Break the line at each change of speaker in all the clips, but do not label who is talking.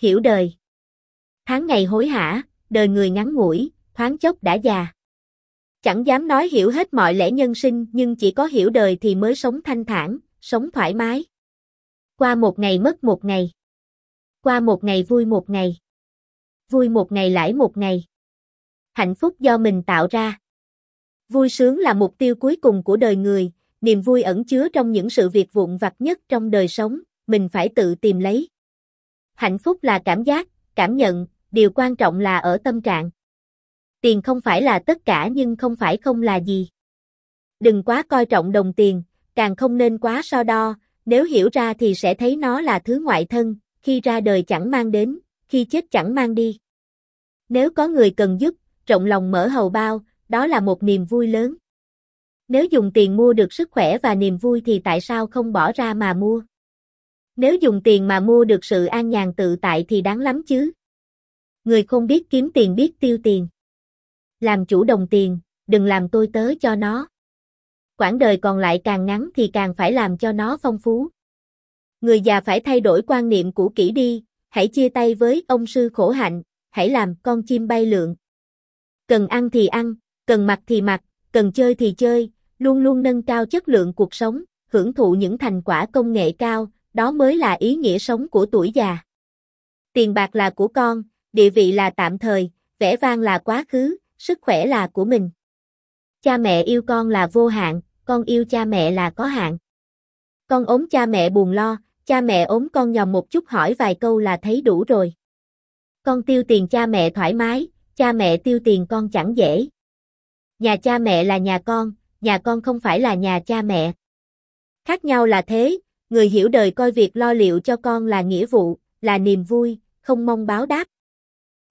hiểu đời. Tháng ngày hối hả, đời người ngắn ngủi, thoáng chốc đã già. Chẳng dám nói hiểu hết mọi lẽ nhân sinh nhưng chỉ có hiểu đời thì mới sống thanh thản, sống thoải mái. Qua một ngày mất một ngày. Qua một ngày vui một ngày. Vui một ngày lãi một ngày. Hạnh phúc do mình tạo ra. Vui sướng là mục tiêu cuối cùng của đời người, niềm vui ẩn chứa trong những sự việc vụn vặt nhất trong đời sống, mình phải tự tìm lấy. Hạnh phúc là cảm giác, cảm nhận, điều quan trọng là ở tâm trạng. Tiền không phải là tất cả nhưng không phải không là gì. Đừng quá coi trọng đồng tiền, càng không nên quá so đo, nếu hiểu ra thì sẽ thấy nó là thứ ngoại thân, khi ra đời chẳng mang đến, khi chết chẳng mang đi. Nếu có người cần giúp, rộng lòng mở hầu bao, đó là một niềm vui lớn. Nếu dùng tiền mua được sức khỏe và niềm vui thì tại sao không bỏ ra mà mua? Nếu dùng tiền mà mua được sự an nhàn tự tại thì đáng lắm chứ. Người không biết kiếm tiền biết tiêu tiền. Làm chủ đồng tiền, đừng làm tôi tớ cho nó. Quãng đời còn lại càng ngắn thì càng phải làm cho nó phong phú. Người già phải thay đổi quan niệm cũ kỹ đi, hãy chia tay với ông sư khổ hạnh, hãy làm con chim bay lượn. Cần ăn thì ăn, cần mặc thì mặc, cần chơi thì chơi, luôn luôn nâng cao chất lượng cuộc sống, hưởng thụ những thành quả công nghệ cao, đó mới là ý nghĩa sống của tuổi già. Tiền bạc là của con, địa vị là tạm thời, vẻ vang là quá khứ, sức khỏe là của mình. Cha mẹ yêu con là vô hạn, con yêu cha mẹ là có hạn. Con ốm cha mẹ buồn lo, cha mẹ ốm con nhòm một chút hỏi vài câu là thấy đủ rồi. Con tiêu tiền cha mẹ thoải mái, cha mẹ tiêu tiền con chẳng dễ. Nhà cha mẹ là nhà con, nhà con không phải là nhà cha mẹ. Khác nhau là thế, người hiểu đời coi việc lo liệu cho con là nghĩa vụ, là niềm vui, không mong báo đáp.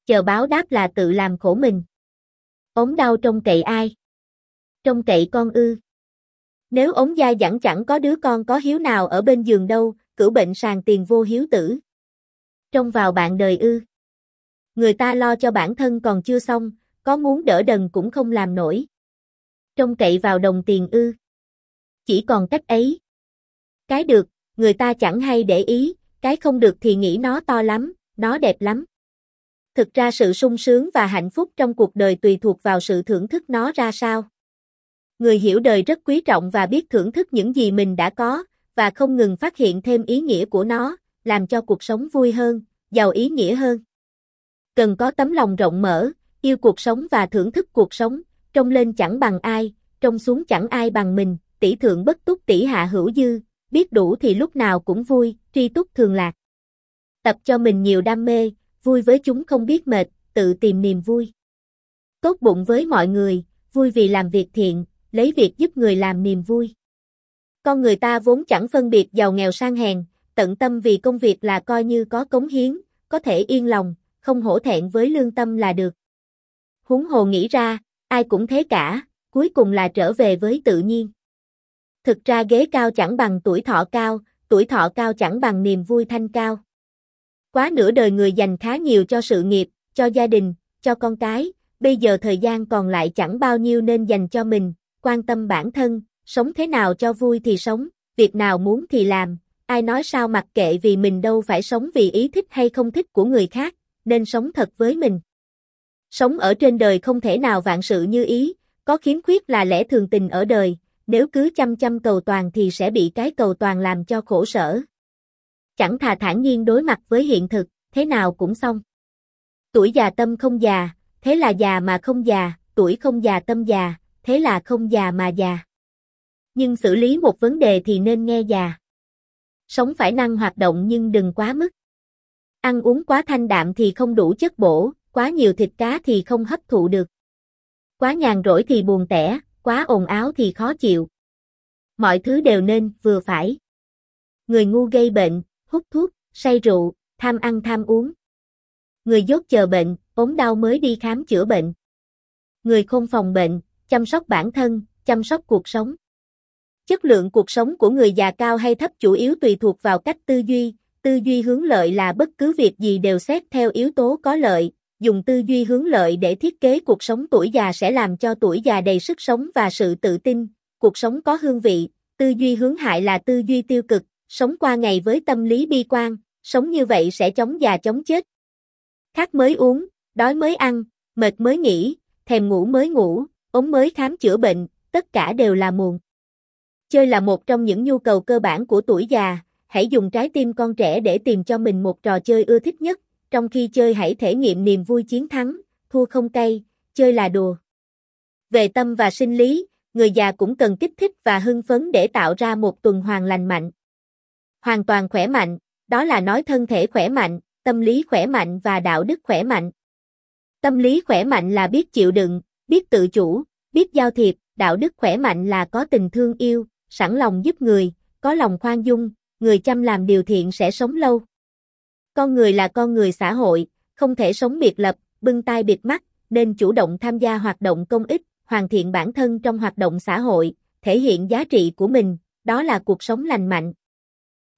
Chờ báo đáp là tự làm khổ mình. Ống đau trông cậy ai? Trông cậy con ư. Nếu ống gia dẫn chẳng có đứa con có hiếu nào ở bên giường đâu, cửu bệnh sàng tiền vô hiếu tử. Trông vào bạn đời ư. Người ta lo cho bản thân còn chưa xong, có muốn đỡ đần cũng không làm nổi. Trông cậy vào đồng tiền ư. Chỉ còn cách ấy. Cái được, người ta chẳng hay để ý, cái không được thì nghĩ nó to lắm, nó đẹp lắm. Thực ra sự sung sướng và hạnh phúc trong cuộc đời tùy thuộc vào sự thưởng thức nó ra sao. Người hiểu đời rất quý trọng và biết thưởng thức những gì mình đã có, và không ngừng phát hiện thêm ý nghĩa của nó, làm cho cuộc sống vui hơn, giàu ý nghĩa hơn. Cần có tấm lòng rộng mở, yêu cuộc sống và thưởng thức cuộc sống, trông lên chẳng bằng ai, trông xuống chẳng ai bằng mình, tỷ thượng bất túc tỷ hạ hữu dư, biết đủ thì lúc nào cũng vui, tri túc thường lạc. Tập cho mình nhiều đam mê, vui với chúng không biết mệt, tự tìm niềm vui. Tốt bụng với mọi người, vui vì làm việc thiện, lấy việc giúp người làm niềm vui. Con người ta vốn chẳng phân biệt giàu nghèo sang hèn, tận tâm vì công việc là coi như có cống hiến, có thể yên lòng, không hổ thẹn với lương tâm là được. Huống hồ nghĩ ra, ai cũng thế cả, cuối cùng là trở về với tự nhiên. Thực ra ghế cao chẳng bằng tuổi thọ cao, tuổi thọ cao chẳng bằng niềm vui thanh cao. Quá nửa đời người dành khá nhiều cho sự nghiệp, cho gia đình, cho con cái, bây giờ thời gian còn lại chẳng bao nhiêu nên dành cho mình, quan tâm bản thân, sống thế nào cho vui thì sống, việc nào muốn thì làm, ai nói sao mặc kệ vì mình đâu phải sống vì ý thích hay không thích của người khác, nên sống thật với mình. Sống ở trên đời không thể nào vạn sự như ý, có khiếm khuyết là lẽ thường tình ở đời, nếu cứ chăm chăm cầu toàn thì sẽ bị cái cầu toàn làm cho khổ sở. Chẳng thà thản nhiên đối mặt với hiện thực, thế nào cũng xong. Tuổi già tâm không già, thế là già mà không già, tuổi không già tâm già, thế là không già mà già. Nhưng xử lý một vấn đề thì nên nghe già. Sống phải năng hoạt động nhưng đừng quá mức. Ăn uống quá thanh đạm thì không đủ chất bổ, quá nhiều thịt cá thì không hấp thụ được. Quá nhàn rỗi thì buồn tẻ, quá ồn áo thì khó chịu. Mọi thứ đều nên vừa phải. Người ngu gây bệnh, hút thuốc, say rượu, tham ăn tham uống. Người dốt chờ bệnh, ốm đau mới đi khám chữa bệnh. Người không phòng bệnh, chăm sóc bản thân, chăm sóc cuộc sống. Chất lượng cuộc sống của người già cao hay thấp chủ yếu tùy thuộc vào cách tư duy, tư duy hướng lợi là bất cứ việc gì đều xét theo yếu tố có lợi, dùng tư duy hướng lợi để thiết kế cuộc sống tuổi già sẽ làm cho tuổi già đầy sức sống và sự tự tin, cuộc sống có hương vị, tư duy hướng hại là tư duy tiêu cực, sống qua ngày với tâm lý bi quan, sống như vậy sẽ chống già chống chết. Khát mới uống, đói mới ăn, mệt mới nghỉ, thèm ngủ mới ngủ, ốm mới khám chữa bệnh, tất cả đều là muộn. Chơi là một trong những nhu cầu cơ bản của tuổi già, hãy dùng trái tim con trẻ để tìm cho mình một trò chơi ưa thích nhất, trong khi chơi hãy thể nghiệm niềm vui chiến thắng, thua không cay, chơi là đùa. Về tâm và sinh lý, người già cũng cần kích thích và hưng phấn để tạo ra một tuần hoàn lành mạnh. Hoàn toàn khỏe mạnh, đó là nói thân thể khỏe mạnh, tâm lý khỏe mạnh và đạo đức khỏe mạnh. Tâm lý khỏe mạnh là biết chịu đựng, biết tự chủ, biết giao thiệp, đạo đức khỏe mạnh là có tình thương yêu, sẵn lòng giúp người, có lòng khoan dung, người chăm làm điều thiện sẽ sống lâu. Con người là con người xã hội, không thể sống biệt lập, bưng tai biệt mắt, nên chủ động tham gia hoạt động công ích, hoàn thiện bản thân trong hoạt động xã hội, thể hiện giá trị của mình, đó là cuộc sống lành mạnh.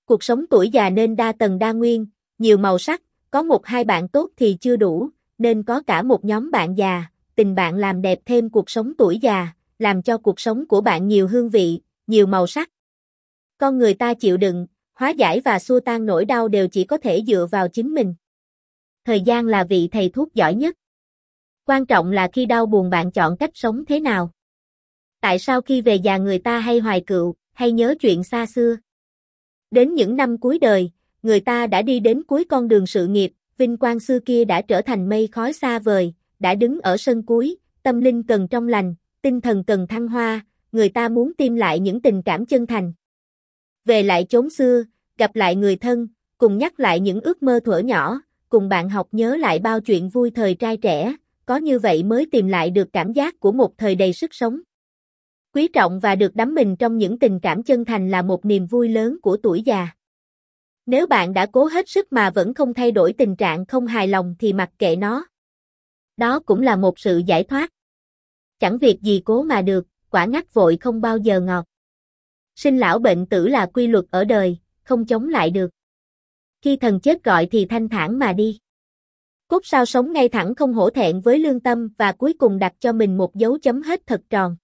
Cuộc sống tuổi già nên đa tầng đa nguyên, nhiều màu sắc, có một hai bạn tốt thì chưa đủ, nên có cả một nhóm bạn già, tình bạn làm đẹp thêm cuộc sống tuổi già, làm cho cuộc sống của bạn nhiều hương vị, nhiều màu sắc. Con người ta chịu đựng, hóa giải và xua tan nỗi đau đều chỉ có thể dựa vào chính mình. Thời gian là vị thầy thuốc giỏi nhất. Quan trọng là khi đau buồn bạn chọn cách sống thế nào. Tại sao khi về già người ta hay hoài cựu, hay nhớ chuyện xa xưa? Đến những năm cuối đời, người ta đã đi đến cuối con đường sự nghiệp, vinh quang xưa kia đã trở thành mây khói xa vời, đã đứng ở sân cuối, tâm linh cần trong lành, tinh thần cần thăng hoa, người ta muốn tìm lại những tình cảm chân thành. Về lại chốn xưa, gặp lại người thân, cùng nhắc lại những ước mơ thuở nhỏ, cùng bạn học nhớ lại bao chuyện vui thời trai trẻ, có như vậy mới tìm lại được cảm giác của một thời đầy sức sống. Quý trọng và được đắm mình trong những tình cảm chân thành là một niềm vui lớn của tuổi già. Nếu bạn đã cố hết sức mà vẫn không thay đổi tình trạng không hài lòng thì mặc kệ nó. Đó cũng là một sự giải thoát. Chẳng việc gì cố mà được, quả ngắt vội không bao giờ ngọt. Sinh lão bệnh tử là quy luật ở đời, không chống lại được. Khi thần chết gọi thì thanh thản mà đi. Cốt sao sống ngay thẳng không hổ thẹn với lương tâm và cuối cùng đặt cho mình một dấu chấm hết thật tròn.